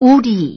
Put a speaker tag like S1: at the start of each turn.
S1: 우리.